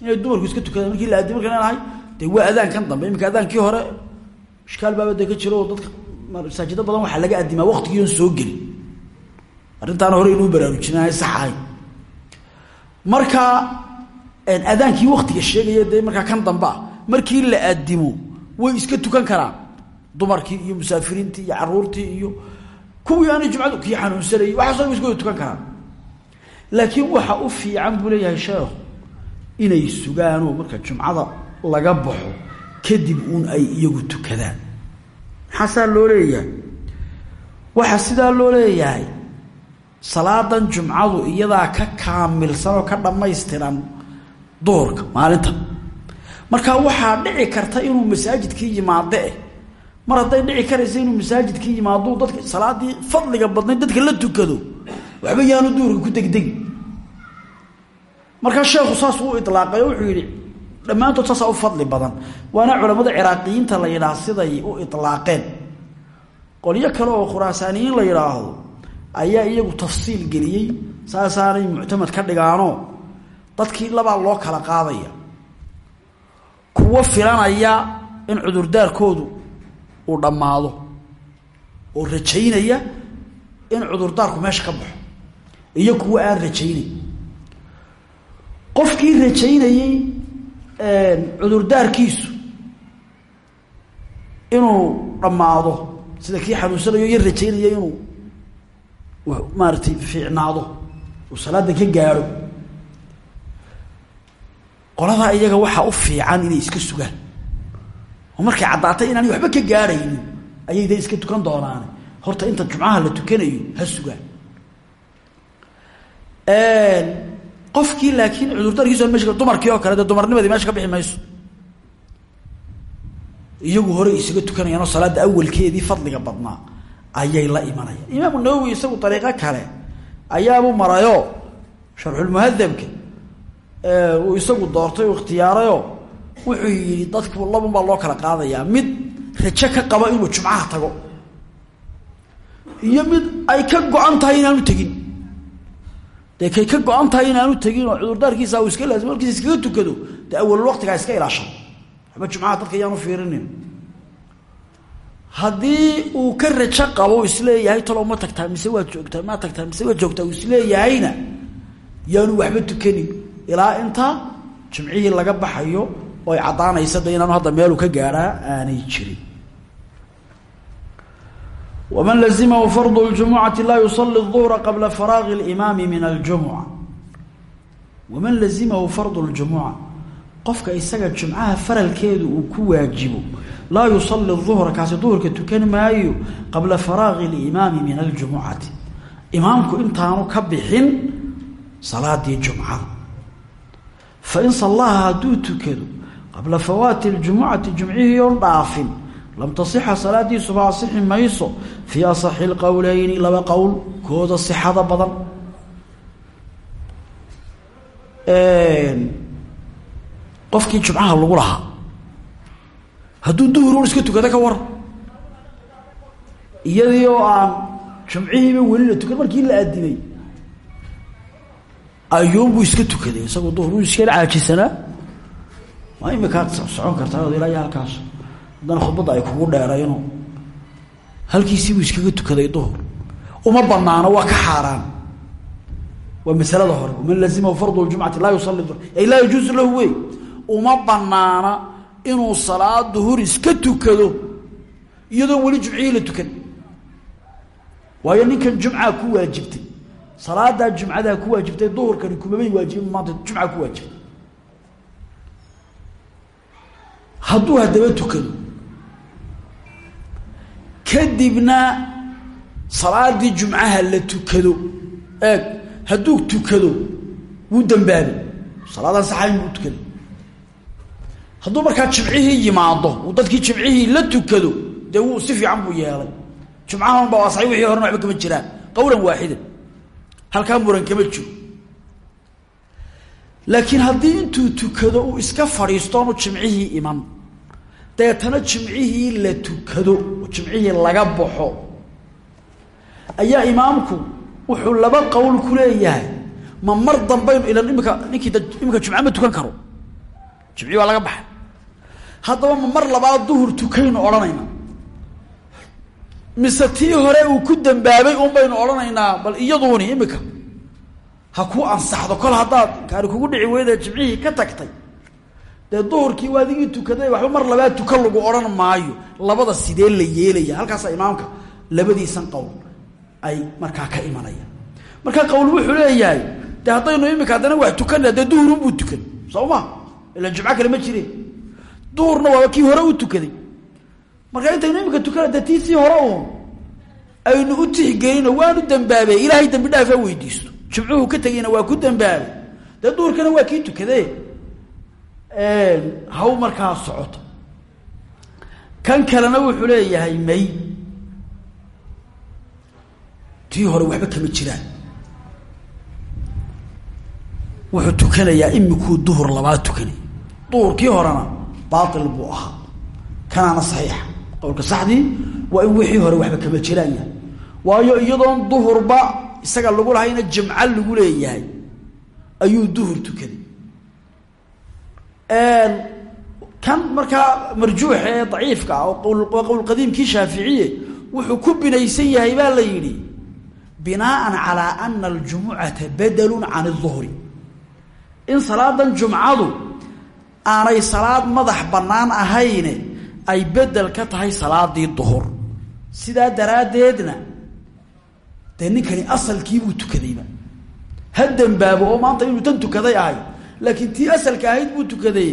inay dumarku iska tukadaan markii la addimo marka leenahay dee waa adaankan dambe iminka adaankii hore ishkaal baaba de ka jiro oo dadka masaajido badan waxaa laga addimaa waqtigii oon soo gelin. Arrintaana hore inuu baraarujinay sax ahayn marka adaankii waktiga sheegaya dee markaa kan dambe markii la addimo way iska tukan karaan. Dumarkii iyo musaafiriintii iyo caruurtii iyo kuwii aanay jumcadu kii xanuunsanayay waxaaso dhan way iska tukan karaan. Laakiin waxa u fiican buu sheekhu inay sugaanoo marka jumcada laga baxo kadib uun ay iyagu tukadaan. Maxaasaa loo leeyahay? Waxaa sidaa loo leeyahay salaadan jumcadu iyadaa ka kaamilsan oo ka dhammaystiran duhurka maalinta. Marka waxaa dhici karta inuu masaajidkii yimaado eh mar hadday dhici karaysa inuu masaajidkii yimaado dadka salaadii fadliga badnayd dadka la tukado waxba yaanu duhurka ku degdegi markaa sheekhu saas uu ilaaqay oo wuxuu yidhi dhammaantood saasaa u fadli badan. Waana culamada ciraaqiyiinta la yidhaah siday u ilaaqeen qolyo kale oo khuraasaaniyiin la yidhaahdo ayaa iyagu tafsiil geliyey saasaanay muctamad ka dhigaanoo dadkii labaa loo kala qaadaya. Kuwo filanaya in cudurdaarkoodu uu dhammaado oo rajaynaya in cudurdaarku meesha ka baxo iyo kuwo aan rajaynayn qofkii rajaynayey cudurdaarkiisu inuu dhammaado. Sida kii xanuunsanayo yar rajaynaya inuu maaratay fiicnaado uu salaada ka gaadho. Qoladaa iyaga waxaa u fiican inay iska sugaan. Oo markay caddaatay inaanay waxba ka gaadhaynin ayay de iska tukan doonaane. Horta inta jumcaha la tukanayo ha sugaan qofkii laakiin cudurdaarkiisu mesh dumarkii oo kale dee dumarnimadii meesha ka bixi mayso. Iyagu hore isaga tukanayaanoo salaada awalkeedii fadliga badnaa ayay la imanayaan. Imaamu nawowi isagu dariiqo kale ayaabu marayo sharxulmuhadabka uu isagu doortay u ikhtiyaarayoo wuxuu yidhi dadku labun baa loo kala qaadayaa. Mid rajo ka qaba inuu jumcaha tago iyo mid ay ka go-an tahay inaanu tegin dee kay ka go-an tahay inaanu tegin oo cudurdaarkiisa uu iska laazim markiisa iskaga tukado dee awalul waqtigaa iska ilaashado waxba jumcaha dadka yaanu fiirinin. Haddii uu ka rajo qabo is leeyahay talow ma tagtaa mise waad joogtaa ma tagtaa mise waad joogtaa isleeyahayna yaanu waxba tukanin. Ilaa inta jimcihii laga baxayo oo ay caddaanaysa de inaanu hadda meelu ka gaadhaa aanay jirin waman lazimahu fardu ljumucati laa yusali الظuhra qabla faraaqi اlimaami min aljumuca waman lazimahu fardu اljumuca qofka isaga jumcaha faralkeedu uu ku waajibo laa yusali الظuhra kaasi duhurka tukan maayo qabla faraaqi اlimaami min aljumucati imaamku intaanu ka bixin salaadii jumcada fain sallaha hadduu tukado qabla fawaati اljumucati jumcihii oon dhaafin lam tasixa salaadiisuba asixi mayso fii asaxi اlqowleyni laba qowl kooda sixada badan. Qofkii jumcaha lagu lahaa. Hadduu duhur iska tukado ka waran. Iyadii oo aan jumcihiiba weli la tukan markii la aadimay ayuunbuu iska tukaday. Isagoo duhur uu iska caajisanaa ma imikaad socon kartaa ilaa iyo halkaas haddana khudbadda ay kugu dheerayno. Halkiisiibuu iskaga tukaday duhur. Uma banaano waa ka xaaraan. Waa masalada hore. Man lazimahu fardu ljumcati laa yusali ay laa yajuusu lahu wey. Uma banaana inuu salaad duhur iska tukado iyadoon weli jumcihii la tukan. Waayo ninkan jumcaa ku waajibtay. Salaadaa jumcadaa ku waajibtay duhurkani kumabay waajibin maanta jumca ku waajibtay. Hadduu haddaba tukado kadibna salaadii jumcaha la tukado. Eeg hadduu tukado wuu dambaabay salaadaan saxayn buu tukaday. Hadduu markaa jimcihii yimaado uu dadkii jimcihii la tukado dee si fiican buu yeelay. Jumcahan baa waasay wixii horena waxba kama jiraan. Qowlan waaxidan halkaa muran kama jiro. Laakiin haddii intuu tukado uu iska fadhiistoonu jimcihii iman deetana jimcihii la tukado jimcihii laga baxo ayaa imaamku wuxuu laba qowl ku leeyahay. Ma mar dambaynu ilan imika ninkii imika jumca ma tukan karo. Jimcihii waa laga baxay. Haddaba ma mar labaad duhur tukaynu odhanayna mise tii hore uu ku dambaabay un baynu odhanaynaa bal iyaduuni imika. Ha ku ansaxdo kol haddaad kaani kugu dhici weyda jimcihii ka tagtay dee duhurkii waa adigii tukaday waxba mar labaad tuka lagu odhan maayo. Labada sidee la yeelaya? Halkaasa imaamka labadiisan qowl ay markaa ka imanayaan marka qowl wuxuu leeyahay de haddaynu imika haddana waa tukana dee duhurunbuu tukan soo ma? Ilan jumco kale ma jireen duhurna waaba kii hore u tukaday. Marka intaynu imika tukana dee tiisii hore uun aynu u tixgelino waanu dambaabey ilaahay dambi dhaaf ha weydiisto. Jimcuhu ka tegayna waa ku dambaabay. Dee duhurkana waa kii tukade haw markaa socoto. Kan kalena wuxuu leeyahay may. Tii hore waxba kama jiraan. Wuxuu tukanayaa imikuu duhur labaad tukanay duhurkii horena baatil buu ahaa. Kanaana saxiixa. Qowlka saxdii waa in wixii hore waxba kama jiraan yahay. Waayo iyadoon duhurba isaga lagu lahayna jimco lagu leeyahay ayuu duhur tukaday kan markaa marjuuxa ee daciifka ah waa qowl qadiimkii shaaficiye wuxuu ku binaysan yahay baa la yidhi binaaan calaa ana aljumucata badalun can اduhri in salaadan jumcadu aanay salaad madax bannaan ahayne ay bedel ka tahay salaadii duhur. Sidaa daraaddeedna dee ninkani asalkiibuu tukadayba ha dembaabo oo maanta inuu tan tukaday ahay laakiin tii asalka ahayd buu tukaday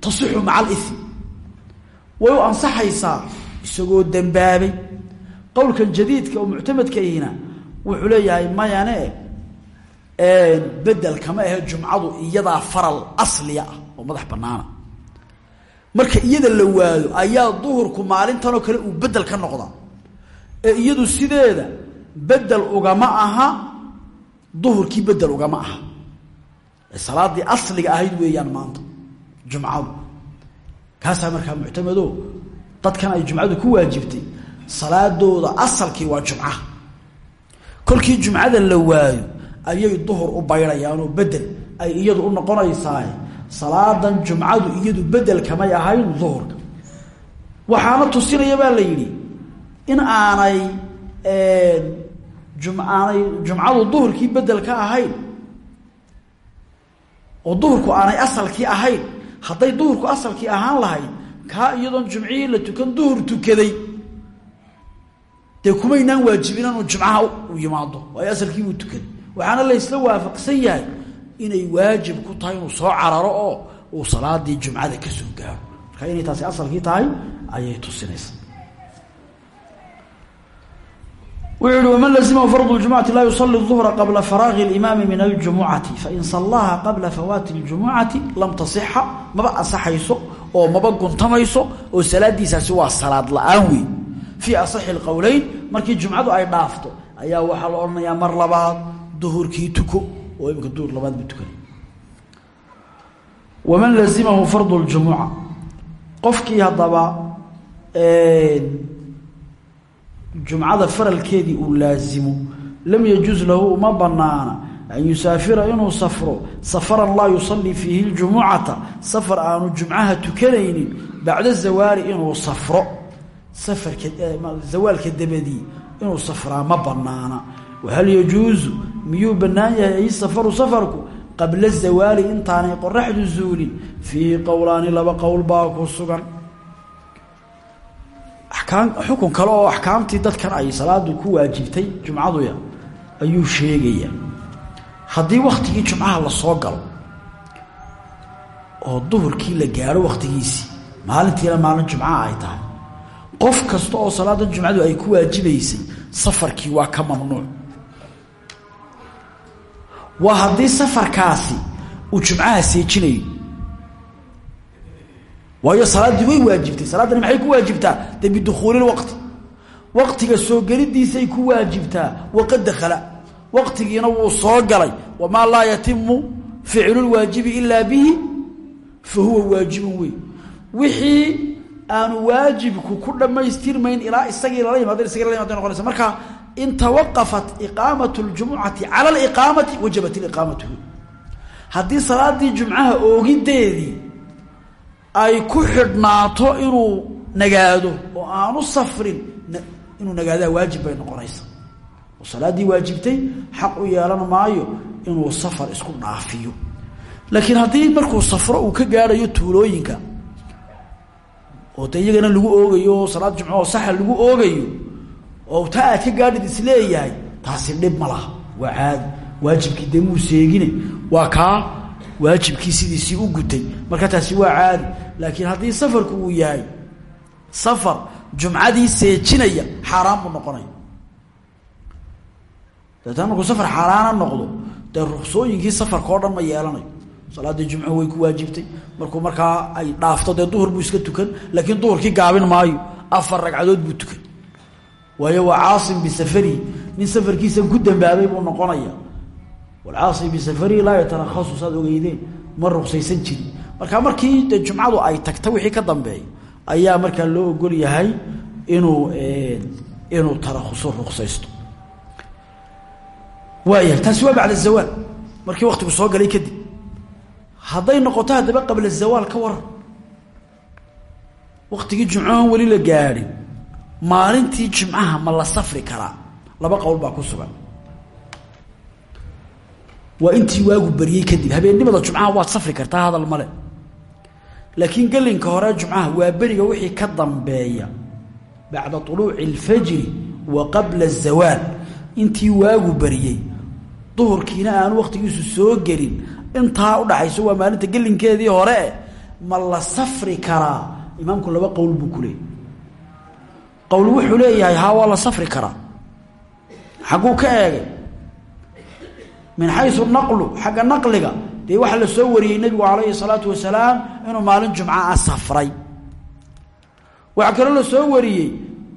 tasixu maca alimi way u ansaxaysaa isagoo dembaabay qowlkan jadiidka oo muctamadka ihina wuxuu leeyahay mayane bedel kama ahe jumcadu iyadaa faral asliya ah oo madax banaana marka iyada la waayo ayaa duhurku maalintanoo kale uu bedel ka noqda ee iyadu sideeda bedel ugama aha duhurkii bedel ugama aha salaadii asliga ahayd weeyaan maanta jumcadu. Kaasaa markaa muctamado dadkan ay jumcadu ku waajibtay salaadooda asalkii waa jumcaha kolkii jumcada la waayo ayay duhur u baydayaanoo bedel ay iyadu u noqonaysaa salaadan jumcadu iyadu bedel kamay ahayn duhurka. Waxaana tusinaya baa la yidhi in aanay jum aanay jumcadu duhurkii bedel ka ahayn oo duhurku aanay asalkii ahayn hadday duhurku asalkii ahaan lahayd kaa iyadoon jumcihii la tukan duhur tukaday dee kumaynaan waajibin inuu jumcaha u yimaado waayo asalkiibuu tukaday. Waxaana laysla waafaqsan yahay inay waajib ku tahay inuu soo cararo oo uu salaadii jumcada ka soo gaaro. Marka inay taasi asalkii tahay ayay tusinaysa wuxuu yihi waman lazimahu fardu ljumucati laa yusali duhra qabla faraagi اlimaami min aljumucati fain sallaha qabla fawaati اljumucati lam tasixa maba asaxayso oo maba guntamayso oo salaadiisaasi waa salaad la-aan wey fii asaxi اlqowleyn markii jumcadu ay dhaafto ayaa waxaa la odhanayaa mar labaad duhurkii tuko oo imika duhur labaad buu tukanay waman lazimahu fardu ljumuca qofkii haddaba jumcada faralkeedii uu laazimo lam yajuuz lahu uma banaana an yusaafira inuu safro safaran laa yusalii fiihi ljumucata. Safar aanu jumcaha tukanaynin bacda zawaali inuu safro. Zawaalka dabadii inuu safraa ma banaana wahal yajuuzu miyuu bannaan yahay ay safaru safarku? Qabla zawaali intaanay qoraxdu zuulin. Fiihi qowlaani laba qowl baa ku sugan akaam xukun kale oo axkaamtii dadkan ay salaadu ku waajibtay jumcaduya ayuu sheegaya. Haddii waktigii jumcaha la soo galo oo duhurkii la gaadho waktigiisii maalintiina maalin jumcaha ay tahay qof kasta oo salaadan jumcadu ay ku waajibaysay safarkii waa ka mamnuuc. Waa haddii safarkaasi uu jumcaha seejinayo waayo salaaddii way waajibtay. Salaaddani maxay ku waajibtaa? De bidukhuuli lwaqti waqtiga soo gelidiisay ku waajibtaa. Waqad dakhala. Waqtigiina wuu soo galay. Wamaa laa yatimu ficlu lwaajibi ilaa bihi fa huwa waajibun wey wixii aanu waajibku ku dhammaystirmayn ilaa isagii lala yimaado isagii lala yimado noqonaysa. Marka in tawaqafat iqaamat ljumucati cala aliqaamati wajabat iliqaamatu haddii salaadii jumcaha oogideedii ay ku xidhnaato inuu nagaado oo aanu safrin inuu nagaadaa waajib bay noqonaysa. Oo salaaddii waajibtay xaq u yeelan maayo inuu safar isku dhaafiyo. Laakiin haddii markuu safro uu ka gaadhayo tuulooyinka oo de iyagana lagu oogayo oo salaad jumco oo saxa lagu oogayo oo taa aad ka gaadhid is leeyahay taasi dhib ma laha. Waa caadi waajibkii dee muu seegine? Waa kaa waajibkii sidiisii u gutay marka taasi waa caadi. Laakiin haddii safarku uu yahay safar jumcadii seejinaya xaaraan buu noqonaya. Deetana markuu safar xaaraana noqdo dee ruksooyinkii safarka oo dhan ma yeelanayo salaaddii jumcuhu way ku waajibtay. Markuu markaa ay dhaafto dee duhur buu iska tukan laakiin duhurkii gaabin maayo. Afar ragcadood buu tukan. Waayo waa caasim bisafarihi nin safarkiisan ku dambaabay buu noqonaya walcaasi bisafarihi laa yatarakasu saad ogeydeen ma ruksaysan jirin. Marka markii de jumcadu ay tagta wixii ka dambeeya ayaa markaa loo ogol yahay inuu inuu tarakuso ruksaysto waayahay taasi waa bacda zawaal markii waktigu soo galay kadib hadday noqoto haddaba qabla zawaal ka waran. Waktigii jumcahan weli la gaadhin maalintii jimcaha ma la safri karaa. Laba qowl baa ku sugan waa intii waagu baryey kadib habeennimada jumcaha waad safri kartaa hadal male laakiin gelinka hore jumcaha waa beriga wixii ka dambeeya bacda uluuci اlfajri wa qabla الzawaal intii waagu baryey duhurkiina aanu waktigiisu soo gelin intaa udhaxayso waa maalinta gelinkeedii hore ma la safri karaa imaamku laba qowl buu ku leeyay qowl wuxuu leeyahay haa waa la safri karaa xagguu ka eegay min xayu naqlu xagga naqliga. Dee waxaa la soo wariyey nebigu calayhi salaatu wasalaam inuu maalin jumca a safray. Waxaa kaloo la soo wariyey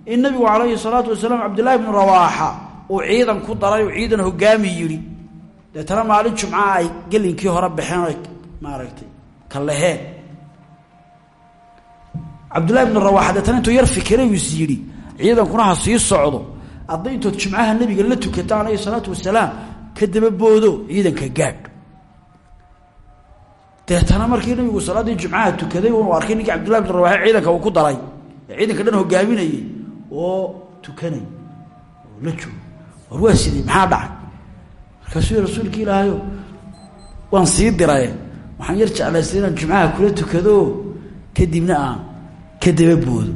in nabigu calayhi salaatu wasalaam cabdillahi bnu rawaaxa uu ciidan ku daray uu ciidan hogaami yidhi. Deetana maalin jumca ay gelinkii hore baxeen oy maaragtay kaleheen cabdullahi bnu rawaaxa deetana intuu yar fikiray is yidhi ciidankuna ha sii socdo. Intood jumcaha nabiga la tukataan alayhi salaatu wasalaam ka daba boodo ciidanka gaadh deetana markii nabigu salaaddii jumcaha tukaday uu arkay ninkii cabdullahi bn rawaaxa ciidanka uu ku daray. Ciidanka dhan hogaaminayay oo tukanay oo la joogo. War waa sidii maxaa dhacay? Markaasuu rasuulka ilaahayo waan sii diraye waxaan yar jeclaystay inaan jumcaha kula tukado kadibna aan ka daba boodo.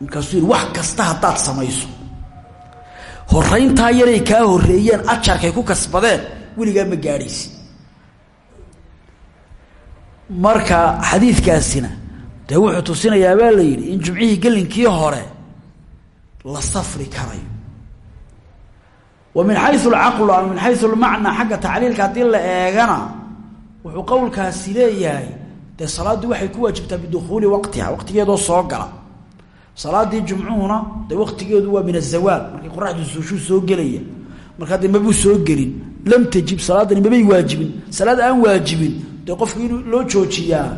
Markaasuu yihi wax kasta haddaad samayso horayntaa yaray kaa horeeyeen ajarkay ku kasbadeen weligaa ma gaadhaysi. Marka xadiidkaasina dee wuxuu tusinayaa baa la yidhi in jumcihii gelinkii hore la safri karayo. Wa min xayu alcaqlu ama min xayu almacnaa xagga tacliilka haddii la eegana wuxuu qowlkaasi leeyahay dee salaaddii waxay ku waajibtaa bidukhuuli waqtiha waqtigeedoo soo gala salaadii jumcuhuna dee waktigeedu waa min azawaal markay qoraxdu suushuu soo gelaya markaa dee mabuu soo gelin lam tajib salaadani mabay waajibin. Salaad aan waajibin dee qofku in loo joojiyaa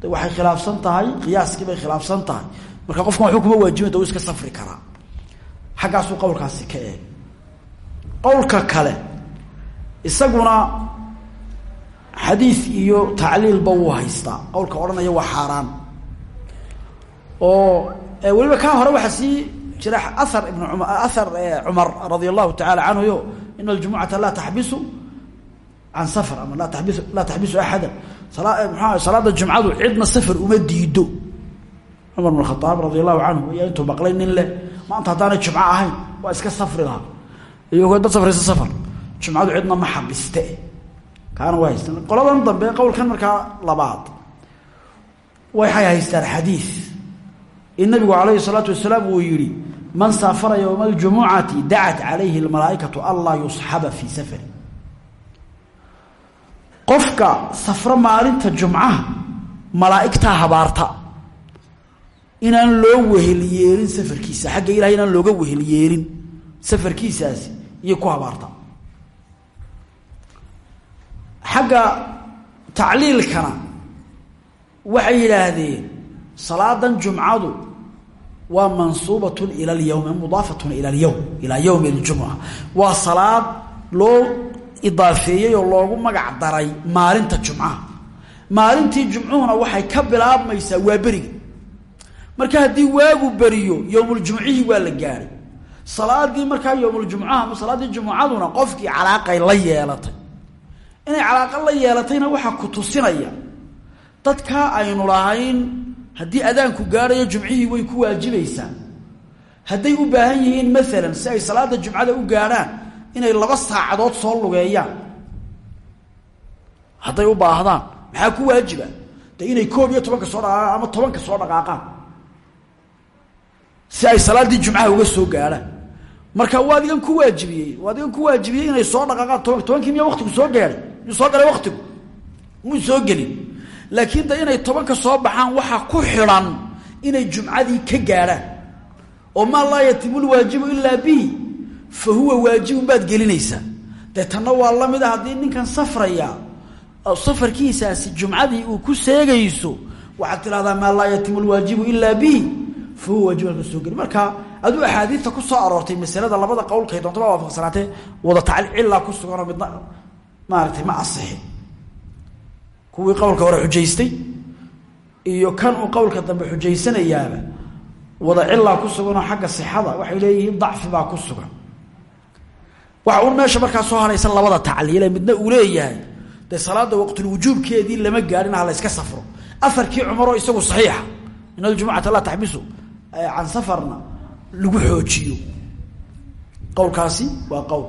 de waxay khilaafsan tahay qiyaaskii bay khilaafsan tahay. Marka qofkan waxba kuma waajibin da iska safri karaa. Xaggaasuu qowlkaasi ka eeg. Qowlka kale isaguna xadiid iyo tacliilba wuu haystaa. Qowlka odhanaya waa xaaraan. Oo weliba kaa hore waxaa sii jira aar ibn aar cumar radia allahu tacaala canhuyo ina aljumucata laa taxbisu can safar ama laa tabi laa taxbisu axada mxua salaada jumcadu cidna safar uma diido. Cumar bn khaaab radia allahu canhu ayaa intuu maqlay nin leh maanta haddaanay ahayn waa iska safri lahaa. Iyagoo dad safraysa safar jumcadu cidna ma xabiste kaana waa qoladan dambe qowlkan markaa labaad waxay haystaan xadiid in nabigu alayhi salaatu wasalaam uu yidhi man safara yowma aljumucati dacat calayhi almalaaikatu anlaa yusxaba fii safari. Qofka safra maalinta jumcaha malaa'igtaa habaarta inaan loo wehelyeelin safarkiisa xagga ilahay inaan looga wehelyeelin safarkiisaasi iyo ku habaarta. Xagga tacliilkana waxay yidhaahdeen salaadan jumcadu waa mansuubat ila lyowm mudaafatun ila lyowm ilaa yowmi اljumca waa salaad loo idaafeeyey oo loogu magac daray maalinta jumcaha maalintii waxay ka bilaabmaysaa waa beriga marka haddii waagu beriyo yowmuljumcihii waa la gaadhay salaadii markaa yowmuljumcaha salaaddii jumucaduna qofkii calaaqay la yeelatay. Inay calaaqa la yeelatayna waxaa ku tusinaya dadkaa aynu lahayn haddii adaanku gaadhayo jumcihii way ku waajibaysaa. Hadday u baahan yihiin maalan si ay salaada jumcada u gaadhaan inay laba saacadood soo lugeeyaan. Hadday u baahdaan maxaa ku waajiba? De inay koob iyo tobanka soo dhaqaaqaan ama tobanka soo dhaqaaqaan. Si ay salaaddii jumcaha uga soo gaadhaan. Marka waa adigan ku waajibiyey waa adigan ku waajibiyey inay soo dhaqaaqaan toban tobankii miya waktigu soo gaadhay soo galay waktigu muu soo gelin laakiin de inay tobanka soo baxaan waxaa ku xidhan inay jumcadii ka gaadhaan oo maa laa yatimu lwaajibu ilaa bihi fa huwa waajibun baad gelinaysaa dee waa la mid a haddii ninkan safraya safarkiisaasi jumcadii uu ku seegayso waxaad tidhahdaa maa laa yatimu lwaajibu ilaa bihi fa huwa waajib halka soo geli marka aduu axaadiidta ku soo aroortay masalada labada qowlkay doonto baa waafaqsanaatee wada tacliil cilaa ku suganoo midna maaragtay ma asixi kuwii qowlka hore xujaystay iyo kan uu qowlka dambe xujaysanayaaba wada cilaa ku suganoo xagga sixada waxay leeyihiin dacfi baa ku sugan. Waxa uun meesha markaa soo haraysa labada tacliile midna uu leeyahay dee salaada waqtulwujuubkeedii lama gaadhin ha la yska safro. Afarkii cumaroo isagu saxiixa in aljumucata laa taxbisu can safarna lagu xoojiyo. Qowlkaasi waa qowl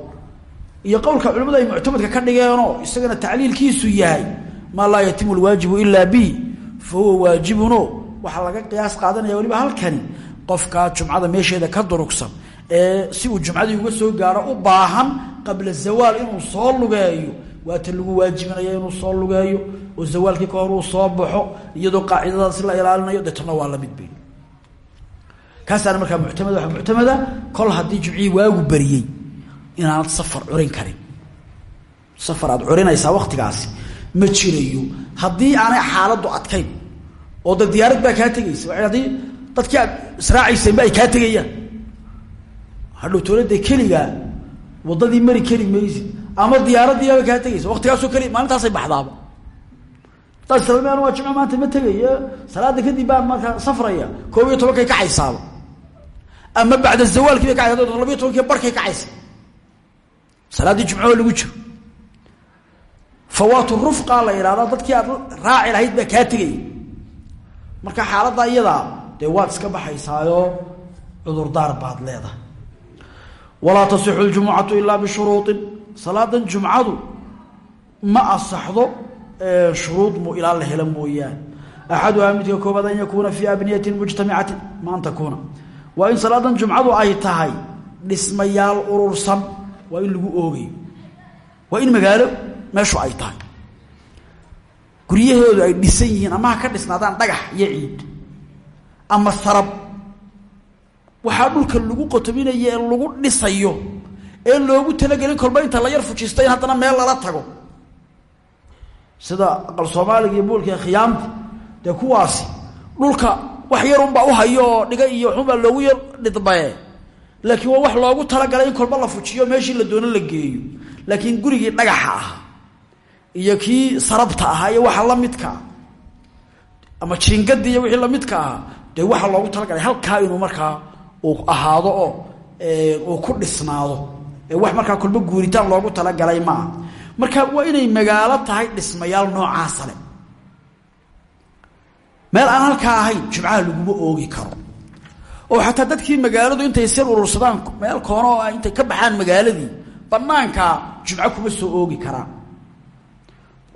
iyo qowlka culimadu ay muctamadka ka dhigeenoo isagana tacliilkiisu yahay maa laa yatimu lwaajibu ilaa bi fa huwa waajibuno waxaa laga qiyaas qaadanaya waliba halkani qofkaa jumcada meesheeda ka durugsan ee si uu jumcadii uga soo gaaro u baahan qabla zawaal inuu soo lugeeyo waa ta lagu waajibinaya inuu soo lugeeyo oo zawaalkii ka uu soo baxo iyadoo qaacidadaasi la ilaalinayo deetana waa la mid bay. Kaasaana markaa muctamad waa muctamada kol haddii jumcihii waagu beriyey inaanad safar curin karin. Safar aad curinaysaa waktigaasi ma jirayo. Haddii aanay xaaladdu adkayn oo da diyaarad baa kaa tegaysa haddii dadkii aad israacayseenba ay kaa tegayaan. Hadhow towladda keligaa waddadii mari kari maysid ama diyaaradiiaba kaa tegaysa waktigaasoo keli maalintaasay baxdaaba. Hadaad islaamiyan waa jimco maanta ma tegaya salaada kadib baan markaa safraya koob iyo tobankay kacaysaaba ama bacda zawaalkii bay kacaysa labiyo tobankii barkay kacaysa salaaddii jumcoo lagu jiro fawaatu rufqaa la idhahdaa dadkii aad raaci lahayd baa kaa tegaya marka xaaladda iyadaa dee waad iska baxaysaayo cudurdaar baad leedahay walaa tasixu ljumucatu ilaa bishuruuin salaadan jumcadu ma asaxdo shuruud mu ilaa la helo mooyaane axaduhaa midka koobaad an yakuuna fii abniyatin mujtamicatin ma an takuuna waa in salaadan jumcadu ay tahay dhismayaal urursan waa in lagu oogayo waa in magaalo meeshu ay tahay. Guryahoodu ay dhisan yihiin ama ka dhisnaadaan dhagax iyo ciid ama sarab. Waxaa dhulka lagu qotominayo ee lagu dhisayo ee loogu talagelin kolba inta la yar fujisto in haddana meel lala tago. Sida aqal soomaaliga iyo buulka khiyaamta dee kuwaasi dhulka wax yarunbaa u hayo oo dhiga iyo waxunbaa loogu yar dhidbaye. Laakiin waa wax loogu talagalay in kolba la fujiyo meeshii la doono la geeyo. Laakiin gurigii dhagaxa ah iyo kii sarabta ahaa iyo waxa lamidkaa ama jiingadii iyo wixii lamidka ahaa dee waxaa loogu talagalay halkaa inuu markaa uu ahaado oo uu ku dhisnaado. Wax markaa kolba guuritaan loogu talagalay maaha marka waa inay magaalo tahay dhismayaal noocaasa le meel aan halkaa ahayn jumcaha laguma oogi karo. Oo xataa dadkii magaaladu intay sir urursadaan meel koono oo intay ka baxaan magaaladii banaankaa jumco kuma soo oogi karaan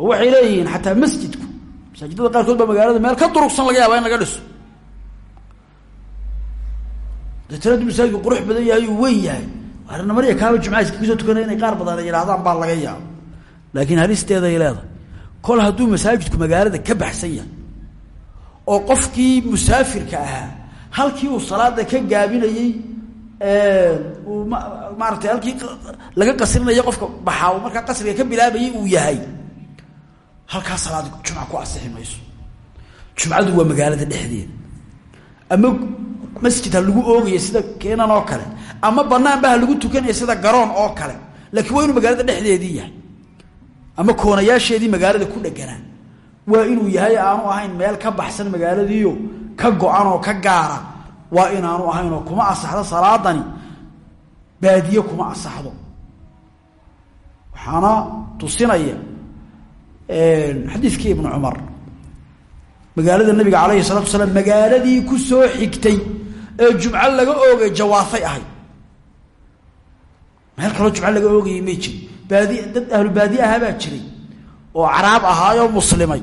oo waxay leeyihiin xataa masjidku masaajidada qaarkood baa magaalada meel ka durugsan laga yaaba in laga dhiso. Deetana du masaajidku qurux badan yahay uu weyn yahay arina mariya kaaba jumcaha iskaga tukanaya inay qaar badan ay yidhahdaan baa laga yaabo laakiin halisteeday leedahay kol hadduu masaajidku magaalada ka baxsan yahay oo qofkii musaafirka ahaa halkii uu salaada ka gaabinayey uu ma maaratay halkii laga qasrinaya qofka baxaa markaa qasriga ka bilaabayay uu yahay halkaa salaad jumca ku asixi mayso. Jumcadu waa magaalada dhexdeeda. Ama masjid lagu oogaya sida keenan oo kale ama banaanba ha lagu tukanaya sida garoon oo kale laakiin waa inuu magaalada dhexdeedii yahay. Ama koonayaasheedii magaalada ku dheganaa waa inuu yahay aanu ahayn meel ka baxsan magaaladiio ka go-an oo ka gaara. Waa inaanu ahayn oo kuma asaxdo salaadani baadiye kuma asaxdo. Waxaana tusinaya xadiidkii ibnu cumar. Magaalada nabiga calayhi salatu wasalaam magaaladii ku soo xigtay ee jumco laga oogay jawaafay ahayd. Meel kaloo jumco laga oogayay may jirin. Baadi dad ahlu baadi ahaa baa jiray oo caraab ahaayoo muslimay.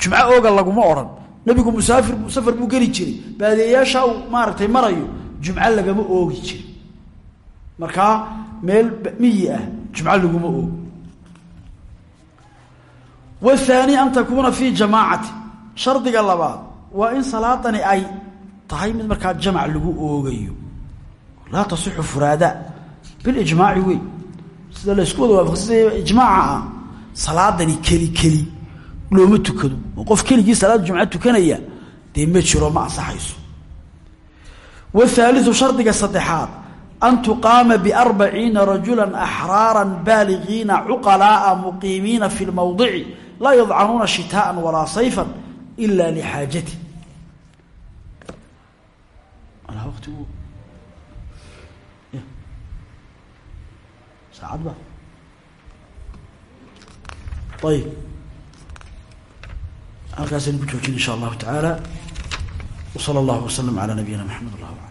Jumco ooga laguma odhan. Nabigu musaafir safar buu geli jiray. Baadiyayaasha uu maaragtay marayo jumco lagama oogi jirin. Markaa meel miyi ah jumco laguma oogo wahaani an takuuna fii jamaacati. Shardiga labaad waa in salaadani ay tahay mid markaa jamac lagu oogayo. Laa tasixu furaada. Bilijmaaci wey sida la isku wada waafaqsanya ijmaaca ah salaadani keli keli looma tukado. Oo qof keligii salaada jumca tukanaya dee ma jiro ma ansaxayso. Wthaaliu shardiga saddexaad an tuqaama biarbaciina rajula axraara baaligiina cuqalaaa muqiimiina fi lmowdici laa yadcanuuna shitaaa walaa sayfa ila lixaajati. Saacadba ayb halkaasaynu ku joojin insha allahu tacaala. Wsala allahu waslm ala nabiyina maxamed alam